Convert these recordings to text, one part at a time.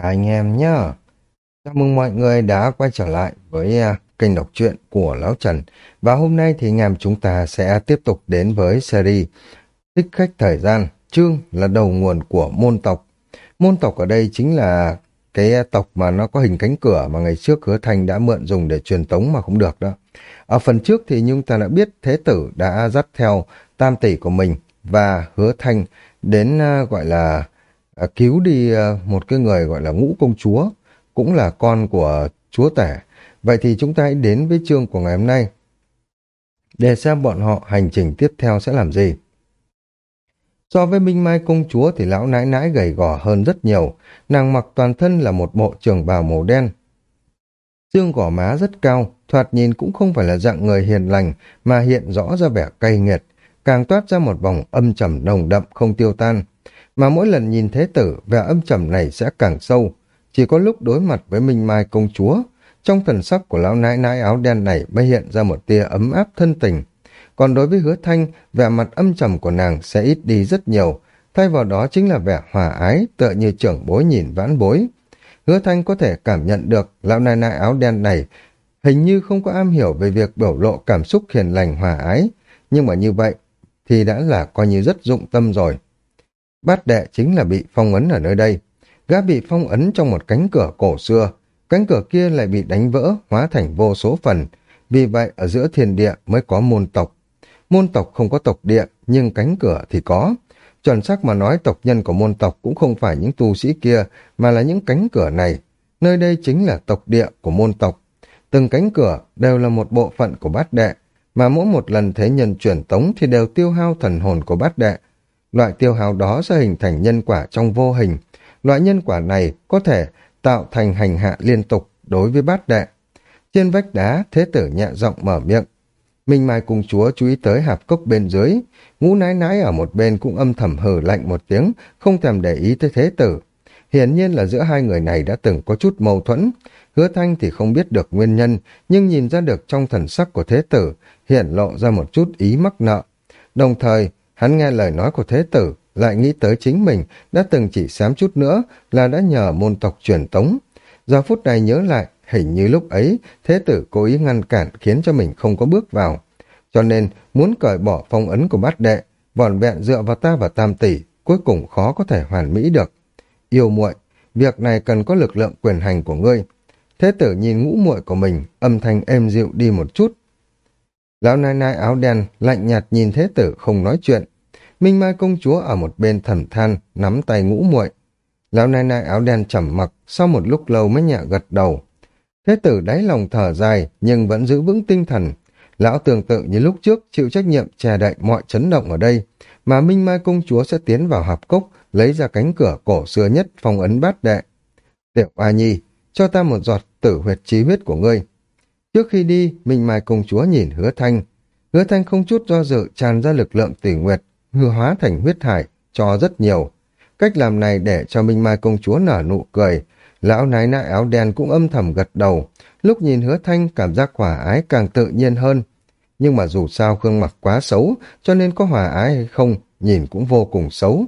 anh em nhá. Chào mừng mọi người đã quay trở lại với à, kênh đọc truyện của Lão Trần. Và hôm nay thì anh em chúng ta sẽ tiếp tục đến với series Tích khách thời gian, chương là đầu nguồn của môn tộc. Môn tộc ở đây chính là cái tộc mà nó có hình cánh cửa mà ngày trước Hứa Thanh đã mượn dùng để truyền tống mà không được đó. Ở phần trước thì chúng ta đã biết Thế Tử đã dắt theo tam tỷ của mình và Hứa Thanh đến à, gọi là à, cứu đi à, một cái người gọi là ngũ công chúa, cũng là con của chúa tể. Vậy thì chúng ta hãy đến với chương của ngày hôm nay để xem bọn họ hành trình tiếp theo sẽ làm gì. So với Minh Mai công chúa thì lão nãi nãi gầy gò hơn rất nhiều, nàng mặc toàn thân là một bộ trường bào màu đen. Xương gò má rất cao, thoạt nhìn cũng không phải là dạng người hiền lành mà hiện rõ ra vẻ cay nghiệt, càng toát ra một vòng âm trầm nồng đậm không tiêu tan mà mỗi lần nhìn thế tử, vẻ âm trầm này sẽ càng sâu. Chỉ có lúc đối mặt với Minh Mai công chúa, trong thần sắc của lão nãi nãi áo đen này mới hiện ra một tia ấm áp thân tình. Còn đối với hứa thanh, vẻ mặt âm trầm của nàng sẽ ít đi rất nhiều, thay vào đó chính là vẻ hòa ái, tựa như trưởng bối nhìn vãn bối. Hứa thanh có thể cảm nhận được lão nãi nãi áo đen này hình như không có am hiểu về việc biểu lộ cảm xúc hiền lành hòa ái, nhưng mà như vậy thì đã là coi như rất dụng tâm rồi. Bát đệ chính là bị phong ấn ở nơi đây. Gã bị phong ấn trong một cánh cửa cổ xưa. Cánh cửa kia lại bị đánh vỡ, hóa thành vô số phần. Vì vậy, ở giữa thiên địa mới có môn tộc. Môn tộc không có tộc địa, nhưng cánh cửa thì có. Chuẩn xác mà nói tộc nhân của môn tộc cũng không phải những tu sĩ kia, mà là những cánh cửa này. Nơi đây chính là tộc địa của môn tộc. Từng cánh cửa đều là một bộ phận của bát đệ, mà mỗi một lần thế nhân chuyển tống thì đều tiêu hao thần hồn của bát đệ, Loại tiêu hao đó sẽ hình thành nhân quả trong vô hình. Loại nhân quả này có thể tạo thành hành hạ liên tục đối với bát đệ. Trên vách đá, thế tử nhẹ giọng mở miệng. Minh Mai cùng chúa chú ý tới hạp cốc bên dưới. Ngũ nái nái ở một bên cũng âm thầm hừ lạnh một tiếng, không thèm để ý tới thế tử. Hiển nhiên là giữa hai người này đã từng có chút mâu thuẫn. Hứa Thanh thì không biết được nguyên nhân, nhưng nhìn ra được trong thần sắc của thế tử, hiện lộ ra một chút ý mắc nợ. Đồng thời, Hắn nghe lời nói của thế tử, lại nghĩ tới chính mình đã từng chỉ sám chút nữa là đã nhờ môn tộc truyền tống. Giờ phút này nhớ lại, hình như lúc ấy thế tử cố ý ngăn cản khiến cho mình không có bước vào. Cho nên muốn cởi bỏ phong ấn của bát đệ, vòn vẹn dựa vào ta và tam tỷ, cuối cùng khó có thể hoàn mỹ được. Yêu muội, việc này cần có lực lượng quyền hành của ngươi. Thế tử nhìn ngũ muội của mình, âm thanh êm dịu đi một chút, Lão nai nai áo đen, lạnh nhạt nhìn thế tử không nói chuyện. Minh Mai công chúa ở một bên thầm than, nắm tay ngũ muội. Lão nai nai áo đen trầm mặc, sau một lúc lâu mới nhẹ gật đầu. Thế tử đáy lòng thở dài, nhưng vẫn giữ vững tinh thần. Lão tương tự như lúc trước chịu trách nhiệm che đậy mọi chấn động ở đây, mà Minh Mai công chúa sẽ tiến vào hạp cốc, lấy ra cánh cửa cổ xưa nhất phong ấn bát đệ. Tiểu A Nhi, cho ta một giọt tử huyệt trí huyết của ngươi. Trước khi đi, Minh Mai công chúa nhìn hứa thanh. Hứa thanh không chút do dự tràn ra lực lượng tỷ nguyệt, hứa hóa thành huyết hải, cho rất nhiều. Cách làm này để cho Minh Mai công chúa nở nụ cười. Lão nái nại áo đen cũng âm thầm gật đầu. Lúc nhìn hứa thanh cảm giác hòa ái càng tự nhiên hơn. Nhưng mà dù sao Khương mặc quá xấu, cho nên có hòa ái hay không, nhìn cũng vô cùng xấu.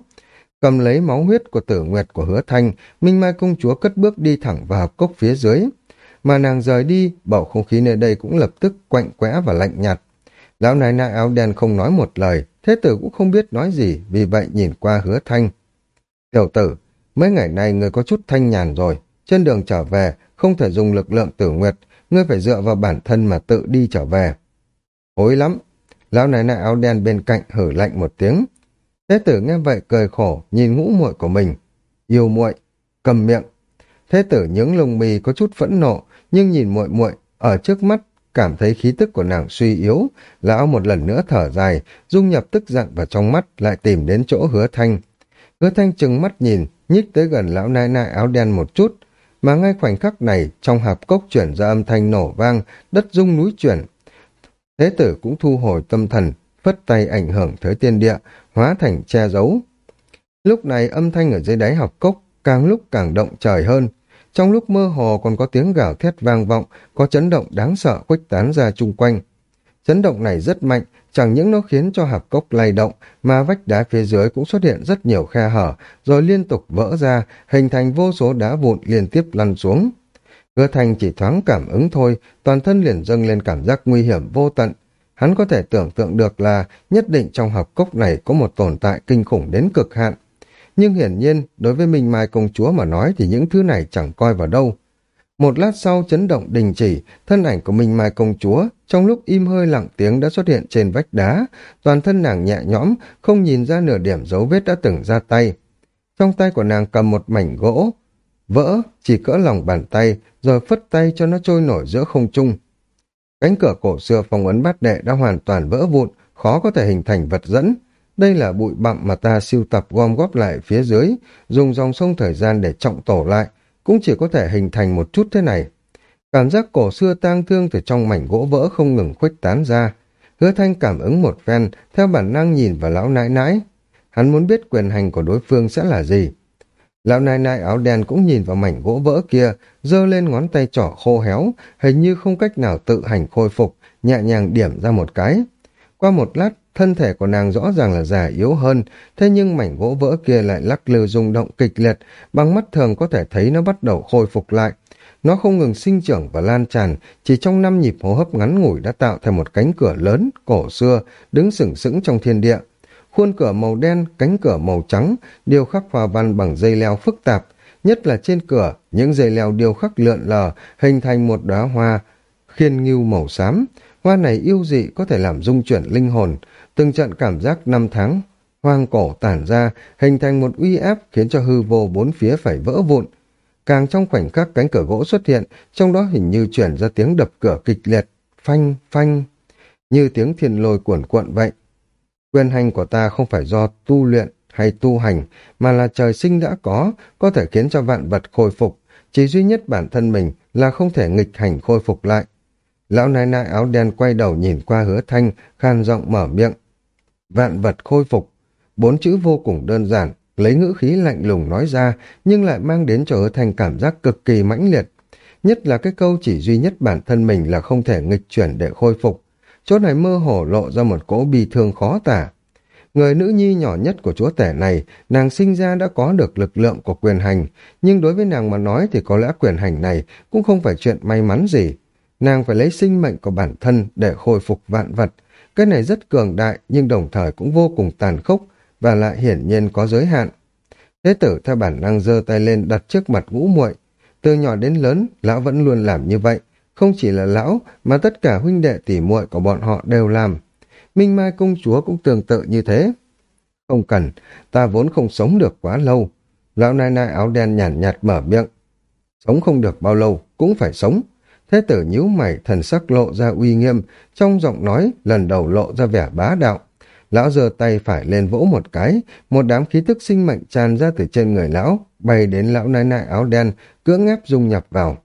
Cầm lấy máu huyết của tử nguyệt của hứa thanh, Minh Mai công chúa cất bước đi thẳng vào cốc phía dưới mà nàng rời đi, bầu không khí nơi đây cũng lập tức quạnh quẽ và lạnh nhạt. Lão nài nại áo đen không nói một lời, thế tử cũng không biết nói gì, vì vậy nhìn qua hứa thanh. Tiểu tử, mấy ngày nay người có chút thanh nhàn rồi, trên đường trở về, không thể dùng lực lượng tử nguyệt, ngươi phải dựa vào bản thân mà tự đi trở về. Hối lắm, lão nài nại áo đen bên cạnh hử lạnh một tiếng. Thế tử nghe vậy cười khổ, nhìn ngũ muội của mình. Yêu muội, cầm miệng. Thế tử nhướng lông mì có chút phẫn nộ, nhưng nhìn muội muội ở trước mắt cảm thấy khí tức của nàng suy yếu, lão một lần nữa thở dài, dung nhập tức giận vào trong mắt lại tìm đến chỗ hứa thanh. Hứa thanh chừng mắt nhìn, nhích tới gần lão nai nai áo đen một chút, mà ngay khoảnh khắc này trong hạp cốc chuyển ra âm thanh nổ vang, đất rung núi chuyển. Thế tử cũng thu hồi tâm thần, phất tay ảnh hưởng tới tiên địa, hóa thành che giấu. Lúc này âm thanh ở dưới đáy học cốc càng lúc càng động trời hơn, trong lúc mơ hồ còn có tiếng gào thét vang vọng, có chấn động đáng sợ khuếch tán ra chung quanh. Chấn động này rất mạnh, chẳng những nó khiến cho hạp cốc lay động, mà vách đá phía dưới cũng xuất hiện rất nhiều khe hở, rồi liên tục vỡ ra, hình thành vô số đá vụn liên tiếp lăn xuống. Hứa thành chỉ thoáng cảm ứng thôi, toàn thân liền dâng lên cảm giác nguy hiểm vô tận. Hắn có thể tưởng tượng được là nhất định trong hạp cốc này có một tồn tại kinh khủng đến cực hạn. Nhưng hiển nhiên, đối với Minh Mai công chúa mà nói thì những thứ này chẳng coi vào đâu. Một lát sau chấn động đình chỉ, thân ảnh của Minh Mai công chúa trong lúc im hơi lặng tiếng đã xuất hiện trên vách đá, toàn thân nàng nhẹ nhõm, không nhìn ra nửa điểm dấu vết đã từng ra tay. Trong tay của nàng cầm một mảnh gỗ, vỡ chỉ cỡ lòng bàn tay, rồi phất tay cho nó trôi nổi giữa không trung. Cánh cửa cổ xưa phong ấn bát đệ đã hoàn toàn vỡ vụn, khó có thể hình thành vật dẫn. Đây là bụi bặm mà ta siêu tập gom góp lại phía dưới, dùng dòng sông thời gian để trọng tổ lại, cũng chỉ có thể hình thành một chút thế này. Cảm giác cổ xưa tang thương từ trong mảnh gỗ vỡ không ngừng khuếch tán ra. Hứa thanh cảm ứng một phen, theo bản năng nhìn vào lão nãi nãi. Hắn muốn biết quyền hành của đối phương sẽ là gì. Lão nai nai áo đen cũng nhìn vào mảnh gỗ vỡ kia, giơ lên ngón tay trỏ khô héo, hình như không cách nào tự hành khôi phục, nhẹ nhàng điểm ra một cái. Qua một lát, thân thể của nàng rõ ràng là già yếu hơn, thế nhưng mảnh gỗ vỡ kia lại lắc lư rung động kịch liệt, bằng mắt thường có thể thấy nó bắt đầu khôi phục lại. Nó không ngừng sinh trưởng và lan tràn, chỉ trong năm nhịp hô hấp ngắn ngủi đã tạo thành một cánh cửa lớn, cổ xưa, đứng sừng sững trong thiên địa. Khuôn cửa màu đen, cánh cửa màu trắng, điêu khắc hoa văn bằng dây leo phức tạp, nhất là trên cửa, những dây leo điêu khắc lượn lờ, hình thành một đóa hoa khiên ngưu màu xám. Hoa này yêu dị có thể làm dung chuyển linh hồn, từng trận cảm giác năm tháng hoang cổ tản ra, hình thành một uy áp khiến cho hư vô bốn phía phải vỡ vụn. Càng trong khoảnh khắc cánh cửa gỗ xuất hiện, trong đó hình như chuyển ra tiếng đập cửa kịch liệt, phanh, phanh, như tiếng thiên lôi cuộn cuộn vậy. Quyền hành của ta không phải do tu luyện hay tu hành, mà là trời sinh đã có, có thể khiến cho vạn vật khôi phục. Chỉ duy nhất bản thân mình là không thể nghịch hành khôi phục lại. Lão nai nai áo đen quay đầu nhìn qua hứa thanh, khan giọng mở miệng. Vạn vật khôi phục. Bốn chữ vô cùng đơn giản, lấy ngữ khí lạnh lùng nói ra, nhưng lại mang đến cho hứa thanh cảm giác cực kỳ mãnh liệt. Nhất là cái câu chỉ duy nhất bản thân mình là không thể nghịch chuyển để khôi phục chỗ này mơ hồ lộ ra một cỗ bi thương khó tả. Người nữ nhi nhỏ nhất của chúa tể này, nàng sinh ra đã có được lực lượng của quyền hành, nhưng đối với nàng mà nói thì có lẽ quyền hành này cũng không phải chuyện may mắn gì. Nàng phải lấy sinh mệnh của bản thân để khôi phục vạn vật. Cái này rất cường đại nhưng đồng thời cũng vô cùng tàn khốc và lại hiển nhiên có giới hạn. Thế tử theo bản năng giơ tay lên đặt trước mặt ngũ muội Từ nhỏ đến lớn, lão vẫn luôn làm như vậy. Không chỉ là lão, mà tất cả huynh đệ tỉ muội của bọn họ đều làm. Minh Mai công chúa cũng tương tự như thế. Không cần, ta vốn không sống được quá lâu. Lão nai nai áo đen nhàn nhạt, nhạt mở miệng. Sống không được bao lâu, cũng phải sống. Thế tử nhíu mày thần sắc lộ ra uy nghiêm, trong giọng nói lần đầu lộ ra vẻ bá đạo. Lão giơ tay phải lên vỗ một cái, một đám khí tức sinh mệnh tràn ra từ trên người lão, bay đến lão nai nai áo đen, cưỡng ép dung nhập vào.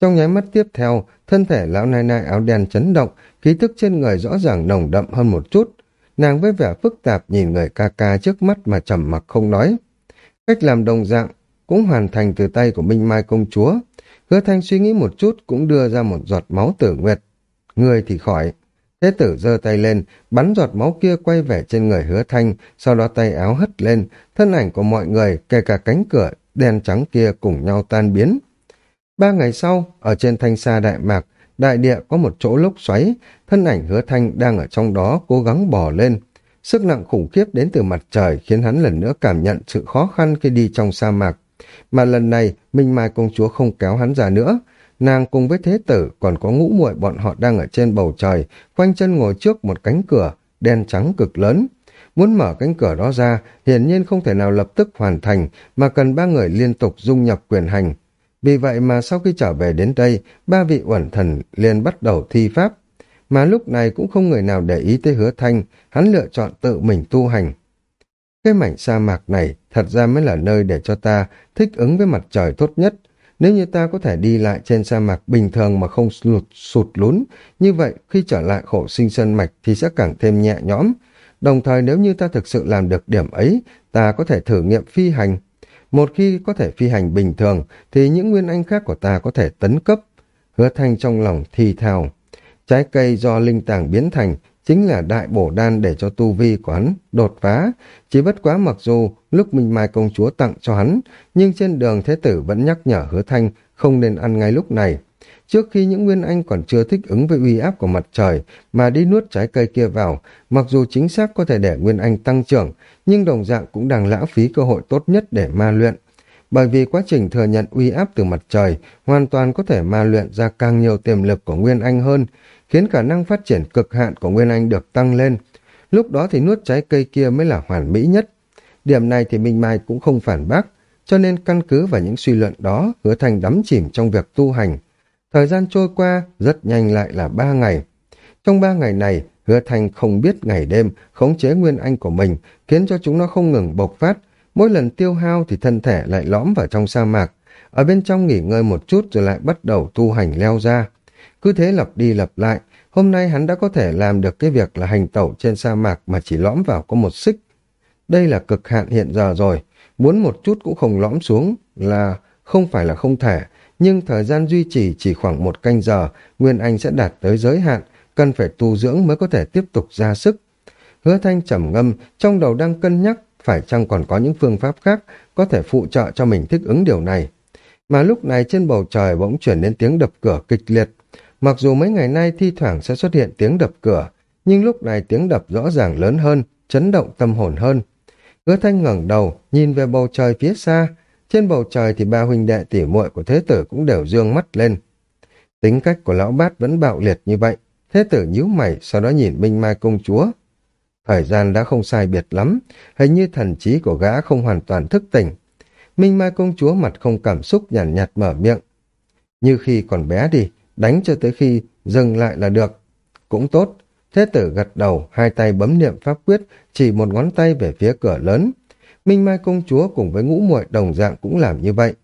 Trong nháy mắt tiếp theo, thân thể lão nai nai áo đen chấn động, khí tức trên người rõ ràng nồng đậm hơn một chút. Nàng với vẻ phức tạp nhìn người ca ca trước mắt mà trầm mặc không nói. Cách làm đồng dạng cũng hoàn thành từ tay của Minh Mai công chúa. Hứa Thanh suy nghĩ một chút cũng đưa ra một giọt máu tử nguyệt. Người thì khỏi. Thế tử giơ tay lên, bắn giọt máu kia quay về trên người hứa thanh, sau đó tay áo hất lên, thân ảnh của mọi người, kể cả cánh cửa đen trắng kia cùng nhau tan biến. Ba ngày sau, ở trên thanh xa Đại Mạc, đại địa có một chỗ lốc xoáy, thân ảnh hứa thanh đang ở trong đó cố gắng bò lên. Sức nặng khủng khiếp đến từ mặt trời khiến hắn lần nữa cảm nhận sự khó khăn khi đi trong sa mạc. Mà lần này, Minh Mai công chúa không kéo hắn ra nữa. Nàng cùng với thế tử còn có ngũ muội bọn họ đang ở trên bầu trời, quanh chân ngồi trước một cánh cửa, đen trắng cực lớn. Muốn mở cánh cửa đó ra, hiển nhiên không thể nào lập tức hoàn thành, mà cần ba người liên tục dung nhập quyền hành, vì vậy mà sau khi trở về đến đây, ba vị uẩn thần liền bắt đầu thi pháp. Mà lúc này cũng không người nào để ý tới hứa thanh, hắn lựa chọn tự mình tu hành. Cái mảnh sa mạc này thật ra mới là nơi để cho ta thích ứng với mặt trời tốt nhất. Nếu như ta có thể đi lại trên sa mạc bình thường mà không lụt sụt lún, như vậy khi trở lại khổ sinh sơn mạch thì sẽ càng thêm nhẹ nhõm. Đồng thời nếu như ta thực sự làm được điểm ấy, ta có thể thử nghiệm phi hành, một khi có thể phi hành bình thường, thì những nguyên anh khác của ta có thể tấn cấp. Hứa thanh trong lòng thì thào. Trái cây do linh tàng biến thành, chính là đại bổ đan để cho tu vi của hắn đột phá. Chỉ bất quá mặc dù lúc Minh Mai công chúa tặng cho hắn, nhưng trên đường thế tử vẫn nhắc nhở hứa thanh không nên ăn ngay lúc này. Trước khi những nguyên anh còn chưa thích ứng với uy áp của mặt trời mà đi nuốt trái cây kia vào, mặc dù chính xác có thể để nguyên anh tăng trưởng, nhưng đồng dạng cũng đang lãng phí cơ hội tốt nhất để ma luyện. Bởi vì quá trình thừa nhận uy áp từ mặt trời hoàn toàn có thể ma luyện ra càng nhiều tiềm lực của nguyên anh hơn, khiến khả năng phát triển cực hạn của Nguyên Anh được tăng lên. Lúc đó thì nuốt trái cây kia mới là hoàn mỹ nhất. Điểm này thì Minh Mai cũng không phản bác, cho nên căn cứ vào những suy luận đó, hứa thành đắm chìm trong việc tu hành. Thời gian trôi qua, rất nhanh lại là ba ngày. Trong ba ngày này, hứa thành không biết ngày đêm khống chế Nguyên Anh của mình, khiến cho chúng nó không ngừng bộc phát. Mỗi lần tiêu hao thì thân thể lại lõm vào trong sa mạc, ở bên trong nghỉ ngơi một chút rồi lại bắt đầu tu hành leo ra. Cứ thế lặp đi lặp lại, hôm nay hắn đã có thể làm được cái việc là hành tẩu trên sa mạc mà chỉ lõm vào có một xích. Đây là cực hạn hiện giờ rồi, muốn một chút cũng không lõm xuống là không phải là không thể, nhưng thời gian duy trì chỉ khoảng một canh giờ, Nguyên Anh sẽ đạt tới giới hạn, cần phải tu dưỡng mới có thể tiếp tục ra sức. Hứa Thanh trầm ngâm, trong đầu đang cân nhắc phải chăng còn có những phương pháp khác có thể phụ trợ cho mình thích ứng điều này. Mà lúc này trên bầu trời bỗng chuyển đến tiếng đập cửa kịch liệt, Mặc dù mấy ngày nay thi thoảng sẽ xuất hiện tiếng đập cửa, nhưng lúc này tiếng đập rõ ràng lớn hơn, chấn động tâm hồn hơn. Hứa thanh ngẩng đầu, nhìn về bầu trời phía xa. Trên bầu trời thì ba huynh đệ tỉ muội của thế tử cũng đều dương mắt lên. Tính cách của lão bát vẫn bạo liệt như vậy. Thế tử nhíu mày, sau đó nhìn Minh Mai công chúa. Thời gian đã không sai biệt lắm, hình như thần trí của gã không hoàn toàn thức tỉnh. Minh Mai công chúa mặt không cảm xúc nhàn nhạt, nhạt mở miệng. Như khi còn bé đi, đánh cho tới khi dừng lại là được. Cũng tốt, thế tử gật đầu, hai tay bấm niệm pháp quyết, chỉ một ngón tay về phía cửa lớn. Minh Mai công chúa cùng với ngũ muội đồng dạng cũng làm như vậy.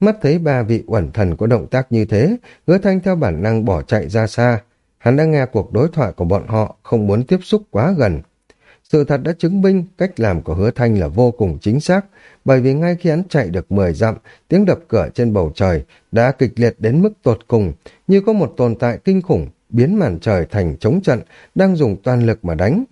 Mắt thấy ba vị uẩn thần có động tác như thế, hứa thanh theo bản năng bỏ chạy ra xa. Hắn đã nghe cuộc đối thoại của bọn họ, không muốn tiếp xúc quá gần. Sự thật đã chứng minh cách làm của hứa thanh là vô cùng chính xác, bởi vì ngay khi hắn chạy được 10 dặm, tiếng đập cửa trên bầu trời đã kịch liệt đến mức tột cùng, như có một tồn tại kinh khủng biến màn trời thành chống trận, đang dùng toàn lực mà đánh.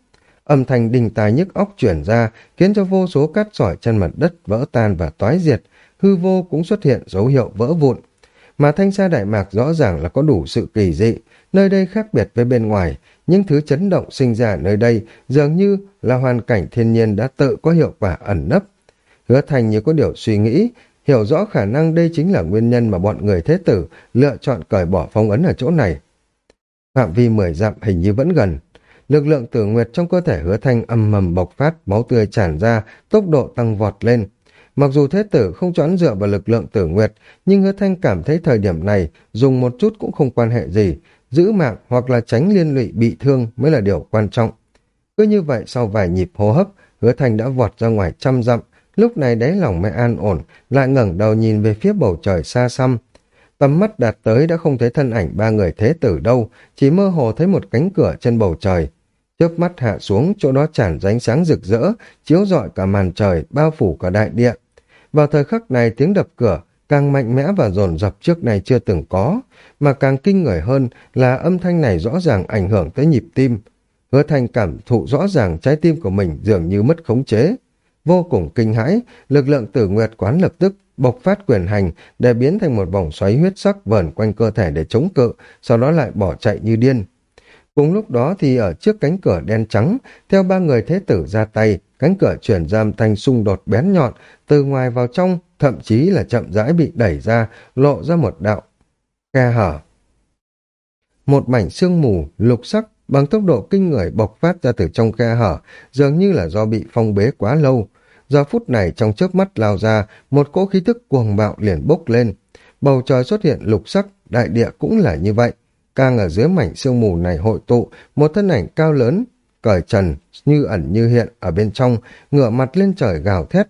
Âm thanh đình tài nhức óc chuyển ra, khiến cho vô số cát sỏi trên mặt đất vỡ tan và toái diệt, hư vô cũng xuất hiện dấu hiệu vỡ vụn. Mà thanh sa Đại Mạc rõ ràng là có đủ sự kỳ dị, nơi đây khác biệt với bên ngoài, những thứ chấn động sinh ra nơi đây dường như là hoàn cảnh thiên nhiên đã tự có hiệu quả ẩn nấp. Hứa thành như có điều suy nghĩ, hiểu rõ khả năng đây chính là nguyên nhân mà bọn người thế tử lựa chọn cởi bỏ phong ấn ở chỗ này. Phạm vi mười dặm hình như vẫn gần. Lực lượng tử nguyệt trong cơ thể hứa thanh âm mầm bộc phát, máu tươi tràn ra, tốc độ tăng vọt lên. Mặc dù thế tử không choán dựa vào lực lượng tử nguyệt, nhưng hứa thanh cảm thấy thời điểm này dùng một chút cũng không quan hệ gì, giữ mạng hoặc là tránh liên lụy bị thương mới là điều quan trọng. Cứ như vậy sau vài nhịp hô hấp, hứa thanh đã vọt ra ngoài trăm dặm, lúc này đáy lòng mới an ổn, lại ngẩng đầu nhìn về phía bầu trời xa xăm. Tầm mắt đạt tới đã không thấy thân ảnh ba người thế tử đâu, chỉ mơ hồ thấy một cánh cửa trên bầu trời. Chớp mắt hạ xuống, chỗ đó tràn ra ánh sáng rực rỡ, chiếu rọi cả màn trời, bao phủ cả đại địa. Vào thời khắc này tiếng đập cửa càng mạnh mẽ và dồn dập trước này chưa từng có, mà càng kinh người hơn là âm thanh này rõ ràng ảnh hưởng tới nhịp tim. Hứa thành cảm thụ rõ ràng trái tim của mình dường như mất khống chế. Vô cùng kinh hãi, lực lượng tử nguyệt quán lập tức bộc phát quyền hành để biến thành một vòng xoáy huyết sắc vờn quanh cơ thể để chống cự, sau đó lại bỏ chạy như điên. Cùng lúc đó thì ở trước cánh cửa đen trắng, theo ba người thế tử ra tay, cánh cửa chuyển giam thành xung đột bén nhọn, từ ngoài vào trong, thậm chí là chậm rãi bị đẩy ra, lộ ra một đạo khe hở. Một mảnh sương mù, lục sắc, bằng tốc độ kinh người bộc phát ra từ trong khe hở, dường như là do bị phong bế quá lâu. Giờ phút này trong chớp mắt lao ra, một cỗ khí thức cuồng bạo liền bốc lên. Bầu trời xuất hiện lục sắc, đại địa cũng là như vậy. Càng ở dưới mảnh sương mù này hội tụ, một thân ảnh cao lớn, cởi trần, như ẩn như hiện ở bên trong, ngửa mặt lên trời gào thét.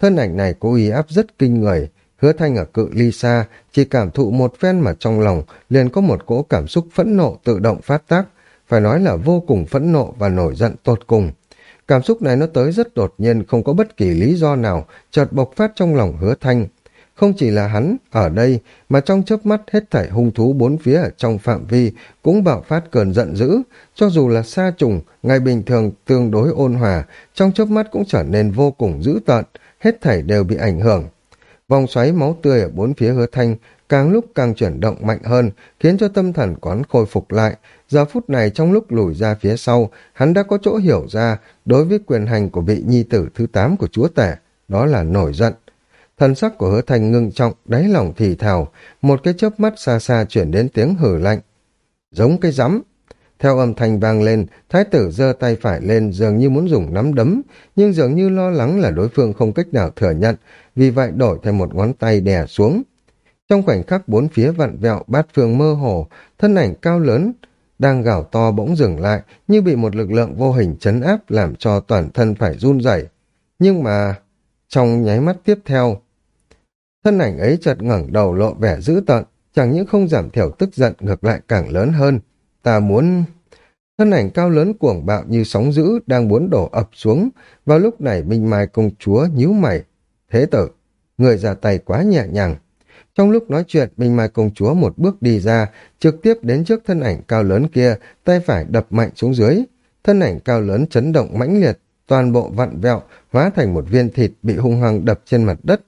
Thân ảnh này cố ý áp rất kinh người, hứa thanh ở cự ly xa, chỉ cảm thụ một phen mà trong lòng liền có một cỗ cảm xúc phẫn nộ tự động phát tác, phải nói là vô cùng phẫn nộ và nổi giận tột cùng. Cảm xúc này nó tới rất đột nhiên, không có bất kỳ lý do nào, chợt bộc phát trong lòng hứa thanh. không chỉ là hắn ở đây mà trong chớp mắt hết thảy hung thú bốn phía ở trong phạm vi cũng bạo phát cơn giận dữ, cho dù là sa trùng, ngày bình thường tương đối ôn hòa, trong chớp mắt cũng trở nên vô cùng dữ tợn, hết thảy đều bị ảnh hưởng. Vòng xoáy máu tươi ở bốn phía hứa thanh càng lúc càng chuyển động mạnh hơn, khiến cho tâm thần quán khôi phục lại. Giờ phút này trong lúc lùi ra phía sau, hắn đã có chỗ hiểu ra đối với quyền hành của vị nhi tử thứ tám của chúa tể, đó là nổi giận. Thần sắc của hứa thành ngưng trọng, đáy lòng thì thào, một cái chớp mắt xa xa chuyển đến tiếng hử lạnh. Giống cái rắm. Theo âm thanh vang lên, thái tử giơ tay phải lên dường như muốn dùng nắm đấm, nhưng dường như lo lắng là đối phương không cách nào thừa nhận, vì vậy đổi thêm một ngón tay đè xuống. Trong khoảnh khắc bốn phía vặn vẹo bát phương mơ hồ, thân ảnh cao lớn, đang gào to bỗng dừng lại như bị một lực lượng vô hình chấn áp làm cho toàn thân phải run rẩy. Nhưng mà trong nháy mắt tiếp theo, thân ảnh ấy chợt ngẩng đầu lộ vẻ dữ tợn, chẳng những không giảm thiểu tức giận ngược lại càng lớn hơn. Ta muốn... Thân ảnh cao lớn cuồng bạo như sóng dữ đang muốn đổ ập xuống, vào lúc này Minh Mai công chúa nhíu mày. Thế tử, người ra tay quá nhẹ nhàng. Trong lúc nói chuyện, Minh Mai công chúa một bước đi ra, trực tiếp đến trước thân ảnh cao lớn kia, tay phải đập mạnh xuống dưới. Thân ảnh cao lớn chấn động mãnh liệt, toàn bộ vặn vẹo, hóa thành một viên thịt bị hung hăng đập trên mặt đất.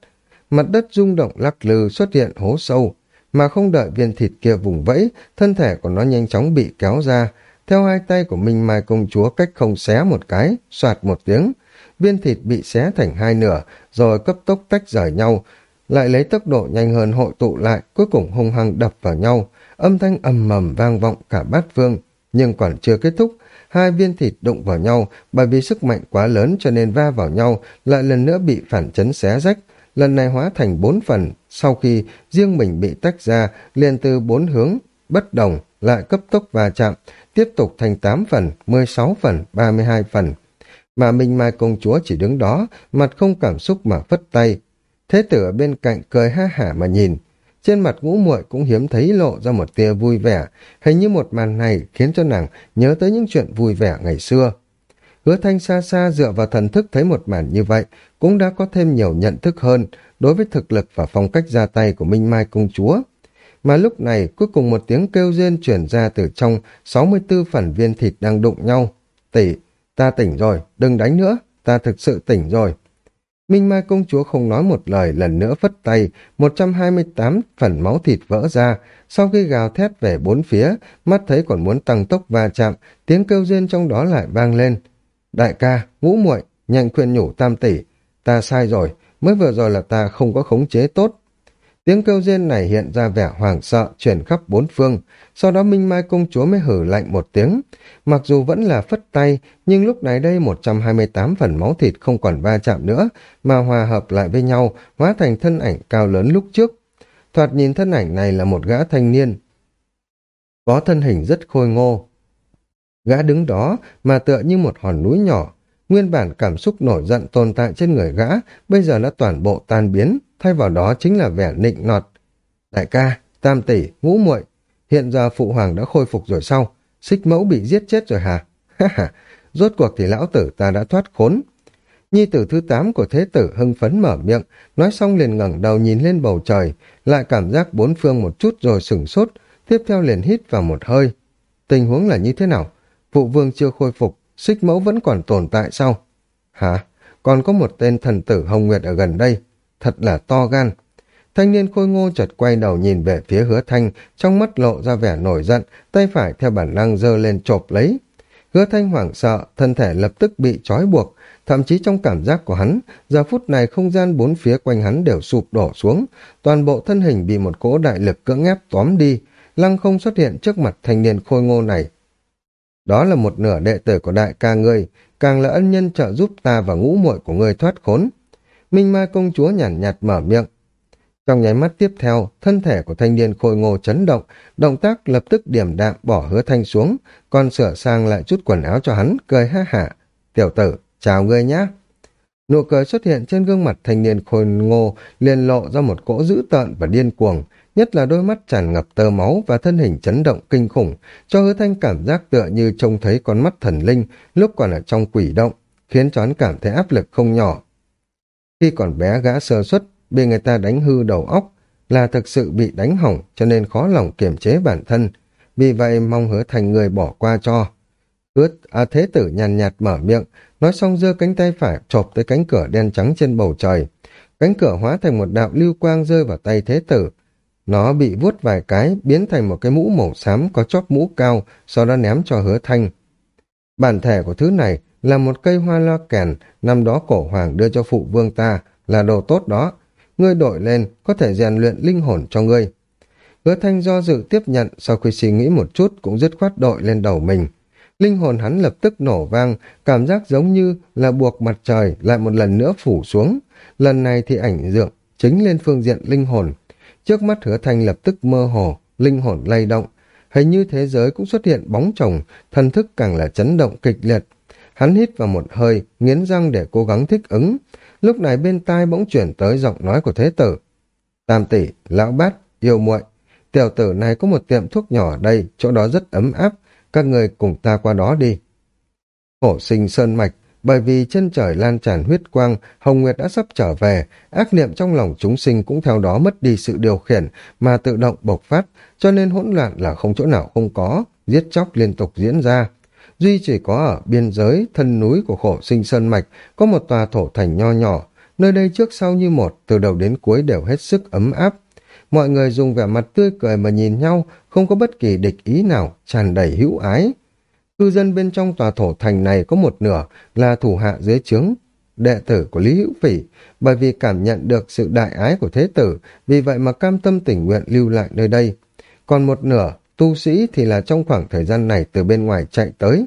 Mặt đất rung động lắc lư xuất hiện hố sâu, mà không đợi viên thịt kia vùng vẫy, thân thể của nó nhanh chóng bị kéo ra. Theo hai tay của Minh Mai công chúa cách không xé một cái, soạt một tiếng, viên thịt bị xé thành hai nửa, rồi cấp tốc tách rời nhau, lại lấy tốc độ nhanh hơn hội tụ lại, cuối cùng hung hăng đập vào nhau, âm thanh ầm mầm vang vọng cả bát phương. Nhưng còn chưa kết thúc, hai viên thịt đụng vào nhau bởi vì sức mạnh quá lớn cho nên va vào nhau, lại lần nữa bị phản chấn xé rách, lần này hóa thành bốn phần, sau khi riêng mình bị tách ra, liền từ bốn hướng, bất đồng, lại cấp tốc va chạm, tiếp tục thành 8 phần, 16 phần, 32 phần. Mà Minh Mai công chúa chỉ đứng đó, mặt không cảm xúc mà phất tay, Thế tử ở bên cạnh cười ha hả mà nhìn. Trên mặt ngũ muội cũng hiếm thấy lộ ra một tia vui vẻ, hình như một màn này khiến cho nàng nhớ tới những chuyện vui vẻ ngày xưa. Hứa thanh xa xa dựa vào thần thức thấy một màn như vậy, cũng đã có thêm nhiều nhận thức hơn đối với thực lực và phong cách ra tay của Minh Mai công chúa. Mà lúc này cuối cùng một tiếng kêu rên chuyển ra từ trong 64 phần viên thịt đang đụng nhau. Tỷ, ta tỉnh rồi, đừng đánh nữa, ta thực sự tỉnh rồi. Minh Mai công chúa không nói một lời lần nữa phất tay, 128 phần máu thịt vỡ ra, sau khi gào thét về bốn phía, mắt thấy còn muốn tăng tốc va chạm, tiếng kêu rên trong đó lại vang lên. Đại ca, ngũ muội nhanh khuyên nhủ tam tỷ, ta sai rồi, mới vừa rồi là ta không có khống chế tốt, Tiếng kêu rên này hiện ra vẻ hoảng sợ, chuyển khắp bốn phương. Sau đó Minh Mai công chúa mới hử lạnh một tiếng. Mặc dù vẫn là phất tay, nhưng lúc này đây 128 phần máu thịt không còn va chạm nữa, mà hòa hợp lại với nhau, hóa thành thân ảnh cao lớn lúc trước. Thoạt nhìn thân ảnh này là một gã thanh niên. Có thân hình rất khôi ngô. Gã đứng đó mà tựa như một hòn núi nhỏ. Nguyên bản cảm xúc nổi giận tồn tại trên người gã, bây giờ đã toàn bộ tan biến, thay vào đó chính là vẻ nịnh nọt. Đại ca, tam tỷ, ngũ muội hiện giờ phụ hoàng đã khôi phục rồi sau, xích mẫu bị giết chết rồi hả? Ha ha, rốt cuộc thì lão tử ta đã thoát khốn. Nhi tử thứ tám của thế tử hưng phấn mở miệng, nói xong liền ngẩng đầu nhìn lên bầu trời, lại cảm giác bốn phương một chút rồi sửng sốt, tiếp theo liền hít vào một hơi. Tình huống là như thế nào? Phụ vương chưa khôi phục, xích mẫu vẫn còn tồn tại sao? Hả? Còn có một tên thần tử Hồng Nguyệt ở gần đây, thật là to gan. Thanh niên khôi ngô chợt quay đầu nhìn về phía hứa thanh, trong mắt lộ ra vẻ nổi giận, tay phải theo bản năng giơ lên chộp lấy. Hứa thanh hoảng sợ, thân thể lập tức bị trói buộc, thậm chí trong cảm giác của hắn, giờ phút này không gian bốn phía quanh hắn đều sụp đổ xuống, toàn bộ thân hình bị một cỗ đại lực cưỡng ép tóm đi, lăng không xuất hiện trước mặt thanh niên khôi ngô này. Đó là một nửa đệ tử của đại ca ngươi, càng là ân nhân trợ giúp ta và ngũ muội của ngươi thoát khốn. Minh Ma công chúa nhàn nhạt, nhạt mở miệng. Trong nháy mắt tiếp theo, thân thể của thanh niên khôi ngô chấn động, động tác lập tức điểm đạm bỏ hứa thanh xuống, còn sửa sang lại chút quần áo cho hắn, cười ha hả. Tiểu tử, chào ngươi nhé. Nụ cười xuất hiện trên gương mặt thanh niên khôi ngô liền lộ ra một cỗ dữ tợn và điên cuồng, nhất là đôi mắt tràn ngập tơ máu và thân hình chấn động kinh khủng, cho hứa thanh cảm giác tựa như trông thấy con mắt thần linh lúc còn ở trong quỷ động, khiến cho hắn cảm thấy áp lực không nhỏ. Khi còn bé gã sơ xuất, bị người ta đánh hư đầu óc, là thực sự bị đánh hỏng cho nên khó lòng kiềm chế bản thân. Vì vậy mong hứa thành người bỏ qua cho. Hứa à, thế tử nhàn nhạt, mở miệng, nói xong giơ cánh tay phải chộp tới cánh cửa đen trắng trên bầu trời. Cánh cửa hóa thành một đạo lưu quang rơi vào tay thế tử. Nó bị vuốt vài cái, biến thành một cái mũ màu xám có chóp mũ cao, sau đó ném cho hứa thanh. Bản thể của thứ này là một cây hoa loa kèn, năm đó cổ hoàng đưa cho phụ vương ta, là đồ tốt đó. Ngươi đổi lên, có thể rèn luyện linh hồn cho ngươi. Hứa thanh do dự tiếp nhận, sau khi suy nghĩ một chút cũng dứt khoát đội lên đầu mình. Linh hồn hắn lập tức nổ vang, cảm giác giống như là buộc mặt trời lại một lần nữa phủ xuống. Lần này thì ảnh dượng chính lên phương diện linh hồn. Trước mắt hứa thanh lập tức mơ hồ, linh hồn lay động. Hình như thế giới cũng xuất hiện bóng chồng, thần thức càng là chấn động kịch liệt. Hắn hít vào một hơi, nghiến răng để cố gắng thích ứng. Lúc này bên tai bỗng chuyển tới giọng nói của thế tử. Tam tỷ, lão bát, yêu muội Tiểu tử này có một tiệm thuốc nhỏ ở đây, chỗ đó rất ấm áp, các người cùng ta qua đó đi. Khổ sinh sơn mạch, bởi vì chân trời lan tràn huyết quang, Hồng Nguyệt đã sắp trở về, ác niệm trong lòng chúng sinh cũng theo đó mất đi sự điều khiển mà tự động bộc phát, cho nên hỗn loạn là không chỗ nào không có, giết chóc liên tục diễn ra. Duy chỉ có ở biên giới, thân núi của khổ sinh sơn mạch, có một tòa thổ thành nho nhỏ, nơi đây trước sau như một, từ đầu đến cuối đều hết sức ấm áp. Mọi người dùng vẻ mặt tươi cười mà nhìn nhau, không có bất kỳ địch ý nào, tràn đầy hữu ái. Cư dân bên trong tòa thổ thành này có một nửa là thủ hạ dưới trướng, đệ tử của Lý Hữu Phỉ, bởi vì cảm nhận được sự đại ái của thế tử, vì vậy mà cam tâm tình nguyện lưu lại nơi đây. Còn một nửa, tu sĩ thì là trong khoảng thời gian này từ bên ngoài chạy tới.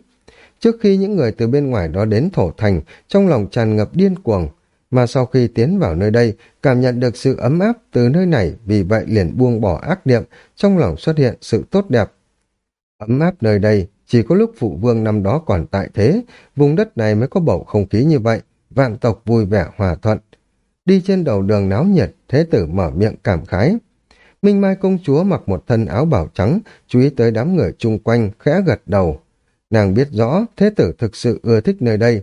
Trước khi những người từ bên ngoài đó đến thổ thành, trong lòng tràn ngập điên cuồng, mà sau khi tiến vào nơi đây, cảm nhận được sự ấm áp từ nơi này, vì vậy liền buông bỏ ác niệm, trong lòng xuất hiện sự tốt đẹp. Ấm áp nơi đây, chỉ có lúc phụ vương năm đó còn tại thế, vùng đất này mới có bầu không khí như vậy, vạn tộc vui vẻ hòa thuận. Đi trên đầu đường náo nhiệt, thế tử mở miệng cảm khái. Minh Mai công chúa mặc một thân áo bảo trắng, chú ý tới đám người chung quanh, khẽ gật đầu. Nàng biết rõ, thế tử thực sự ưa thích nơi đây,